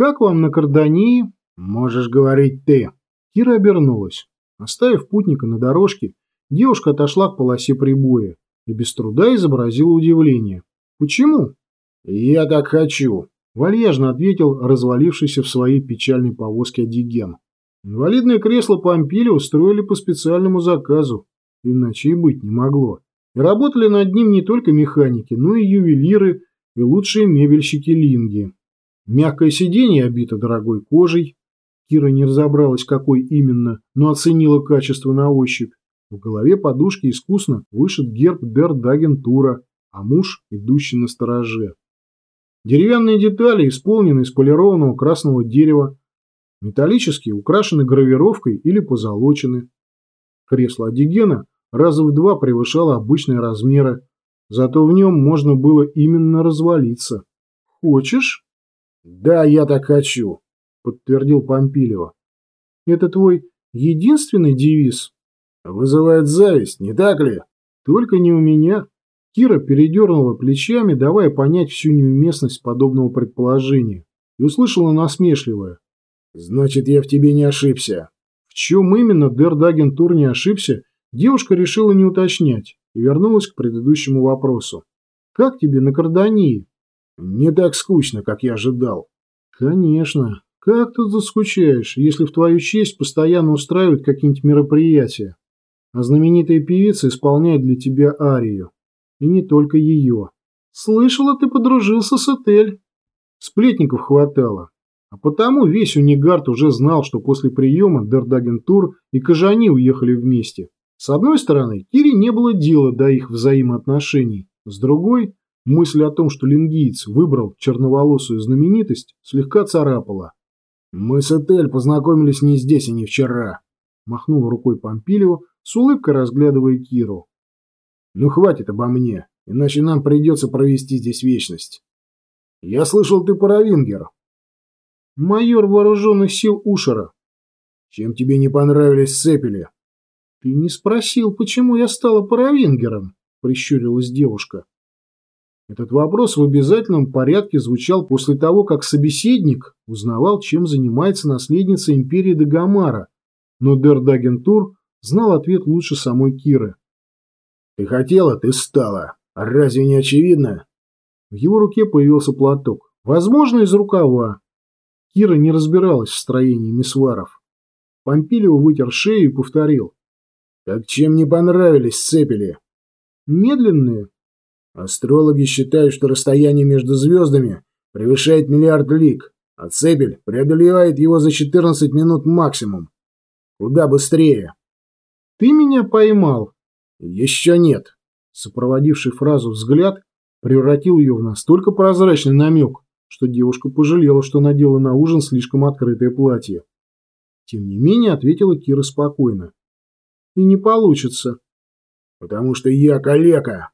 «Как вам на Кардании?» «Можешь говорить ты». Кира обернулась. Оставив путника на дорожке, девушка отошла к полосе прибоя и без труда изобразила удивление. «Почему?» «Я так хочу», — вальяжно ответил развалившийся в своей печальной повозке Адиген. Инвалидное кресло Помпили устроили по специальному заказу, иначе и быть не могло. И работали над ним не только механики, но и ювелиры и лучшие мебельщики Линги. Мягкое сиденье обито дорогой кожей. Кира не разобралась, какой именно, но оценила качество на ощупь. В голове подушки искусно вышит герб Дердагентура, а муж, идущий на стороже. Деревянные детали исполнены из полированного красного дерева, металлические украшены гравировкой или позолочены. Кресло Адигена раза в два превышало обычные размеры, зато в нем можно было именно развалиться. «Хочешь?» «Да, я так хочу», — подтвердил Помпилева. «Это твой единственный девиз?» «Вызывает зависть, не так ли?» «Только не у меня». Кира передернула плечами, давая понять всю неуместность подобного предположения, и услышала насмешливое. «Значит, я в тебе не ошибся». В чем именно Дердагентур не ошибся, девушка решила не уточнять и вернулась к предыдущему вопросу. «Как тебе на Кардании?» «Не так скучно, как я ожидал». «Конечно. Как тут заскучаешь, если в твою честь постоянно устраивают какие-нибудь мероприятия, а знаменитая певица исполняет для тебя арию. И не только ее. Слышала, ты подружился с Этель. Сплетников хватало. А потому весь Унигард уже знал, что после приема Дердагентур и Кажани уехали вместе. С одной стороны, Кире не было дела до их взаимоотношений. С другой, мысль о том, что лингиец выбрал черноволосую знаменитость, слегка царапала. «Мы с Этель познакомились не здесь и не вчера», – махнул рукой Помпилева, с улыбкой разглядывая Киру. Ну хватит обо мне, иначе нам придется провести здесь вечность. Я слышал, ты паравингер. Майор вооруженных сил Ушера. Чем тебе не понравились цепели? Ты не спросил, почему я стала паравингером, прищурилась девушка. Этот вопрос в обязательном порядке звучал после того, как собеседник узнавал, чем занимается наследница империи Дагомара, но Дердагентур знал ответ лучше самой Киры. Ты хотела, ты стала. Разве не очевидно? В его руке появился платок. Возможно, из рукава. Кира не разбиралась в строении мисваров. Помпилио вытер шею и повторил. Так чем не понравились цепели? Медленные. Астрологи считают, что расстояние между звездами превышает миллиард лиг, а цепель преодолевает его за 14 минут максимум. Куда быстрее. Ты меня поймал, «Еще нет», сопроводивший фразу взгляд, превратил ее в настолько прозрачный намек, что девушка пожалела, что надела на ужин слишком открытое платье. Тем не менее, ответила Кира спокойно. «И не получится». «Потому что я калека».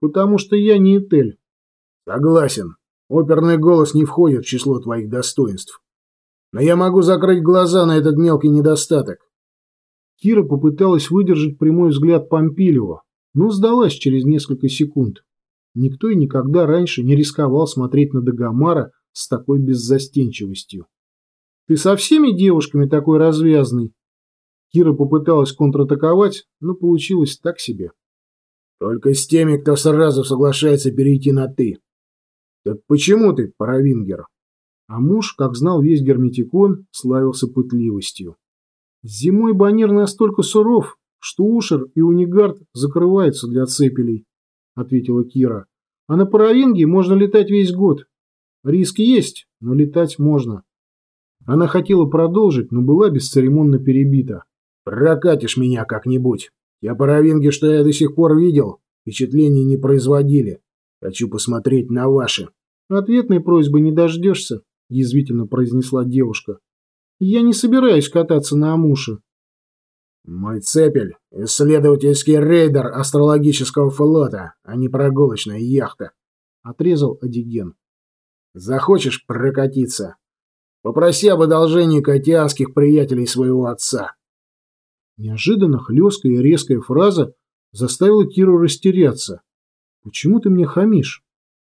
«Потому что я не Этель». «Согласен. Оперный голос не входит в число твоих достоинств. Но я могу закрыть глаза на этот мелкий недостаток. Кира попыталась выдержать прямой взгляд Помпилева, но сдалась через несколько секунд. Никто и никогда раньше не рисковал смотреть на Дагомара с такой беззастенчивостью. «Ты со всеми девушками такой развязный?» Кира попыталась контратаковать, но получилось так себе. «Только с теми, кто сразу соглашается перейти на «ты». Так почему ты, Паравингер?» А муж, как знал весь герметикон, славился пытливостью. Зимой Банир настолько суров, что Ушер и Унигард закрываются для цепелей, ответила Кира. А на Паравинге можно летать весь год. Риск есть, но летать можно. Она хотела продолжить, но была бесцеремонно перебита. «Прокатишь меня как-нибудь. Я паравинги, что я до сих пор видел, впечатления не производили. Хочу посмотреть на ваши». «Ответной просьбы не дождешься», – язвительно произнесла девушка. Я не собираюсь кататься на Амуше. Мой цепель — исследовательский рейдер астрологического флота, а не прогулочная яхта, — отрезал Адиген. Захочешь прокатиться? Попроси об одолжении катианских приятелей своего отца. Неожиданно хлесткая и резкая фраза заставила Киру растеряться. «Почему ты мне хамишь?»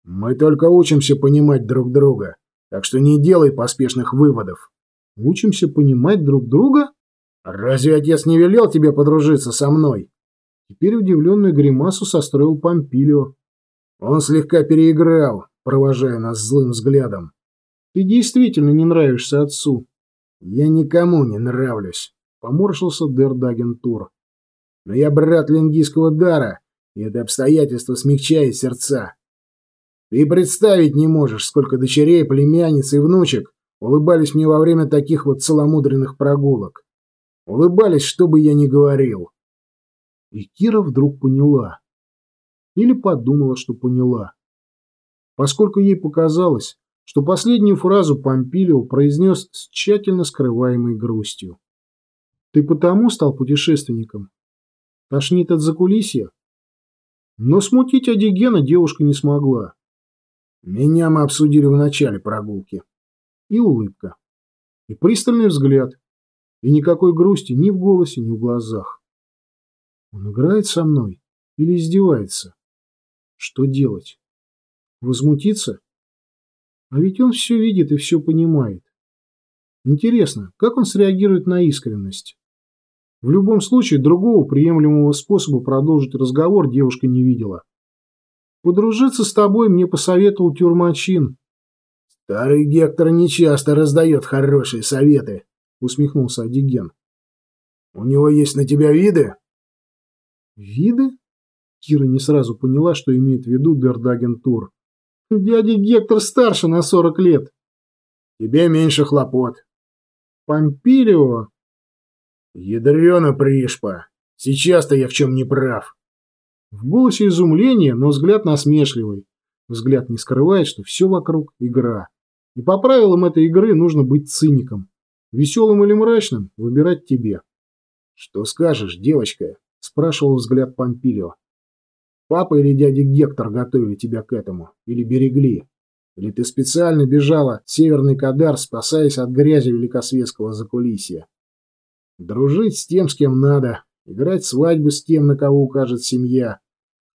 «Мы только учимся понимать друг друга. Так что не делай поспешных выводов. Учимся понимать друг друга? Разве отец не велел тебе подружиться со мной? Теперь удивленную гримасу состроил Помпилио. Он слегка переиграл, провожая нас злым взглядом. Ты действительно не нравишься отцу. Я никому не нравлюсь, поморщился Дердагентур. Но я брат лингийского дара, и это обстоятельство смягчает сердца. Ты представить не можешь, сколько дочерей, племянниц и внучек улыбались мне во время таких вот целомудренных прогулок. Улыбались, что бы я ни говорил. И Кира вдруг поняла. Или подумала, что поняла. Поскольку ей показалось, что последнюю фразу Помпилио произнес с тщательно скрываемой грустью. «Ты потому стал путешественником? Тошнит от закулисья?» Но смутить Адигена девушка не смогла. Меня мы обсудили в начале прогулки. И улыбка. И пристальный взгляд. И никакой грусти ни в голосе, ни в глазах. Он играет со мной или издевается? Что делать? Возмутиться? А ведь он все видит и все понимает. Интересно, как он среагирует на искренность? В любом случае, другого приемлемого способа продолжить разговор девушка не видела. Подружиться с тобой мне посоветовал тюрмачин. Старый Гектор нечасто раздает хорошие советы, усмехнулся Адиген. У него есть на тебя виды? Виды? Кира не сразу поняла, что имеет в виду Дердаген Тур. Дядя Гектор старше на сорок лет. Тебе меньше хлопот. Помпилио. Ядрена пришпа. Сейчас-то я в чем не прав. В голосе изумление, но взгляд насмешливый. Взгляд не скрывает, что все вокруг – игра. И по правилам этой игры нужно быть циником. Веселым или мрачным – выбирать тебе. «Что скажешь, девочка?» – спрашивал взгляд Помпилио. «Папа или дядя Гектор готовили тебя к этому? Или берегли? Или ты специально бежала от Северный Кадар, спасаясь от грязи великосветского закулисья? Дружить с тем, с кем надо, играть свадьбу с тем, на кого укажет семья,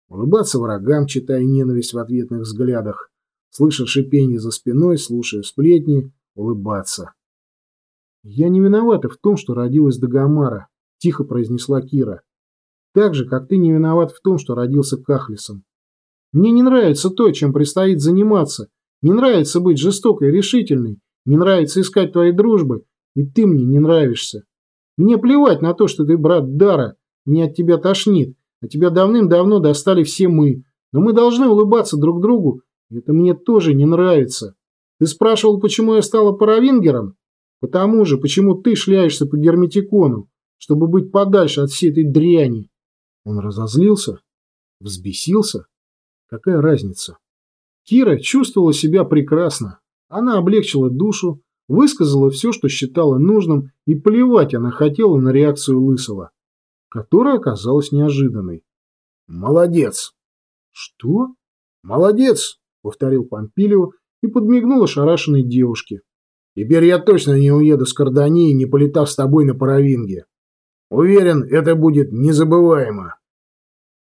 улыбаться врагам, читая ненависть в ответных взглядах, слыша шипение за спиной, слушая сплетни, улыбаться. «Я не виновата в том, что родилась Дагомара», — тихо произнесла Кира. «Так же, как ты не виноват в том, что родился Кахлисом. Мне не нравится то, чем предстоит заниматься, не нравится быть жестокой и решительной, не нравится искать твоей дружбы, и ты мне не нравишься. Мне плевать на то, что ты брат Дара, мне от тебя тошнит, а тебя давным-давно достали все мы, но мы должны улыбаться друг другу, это мне тоже не нравится. Ты спрашивал, почему я стала паравингером? Потому же, почему ты шляешься по герметикону, чтобы быть подальше от всей этой дряни. Он разозлился, взбесился. Какая разница? Кира чувствовала себя прекрасно. Она облегчила душу, высказала все, что считала нужным, и плевать она хотела на реакцию Лысого, которая оказалась неожиданной. «Молодец!» «Что?» «Молодец!» — повторил Помпилио и подмигнул ошарашенной девушке. «Теперь я точно не уеду с Кардани, не полетав с тобой на Паравинге. Уверен, это будет незабываемо».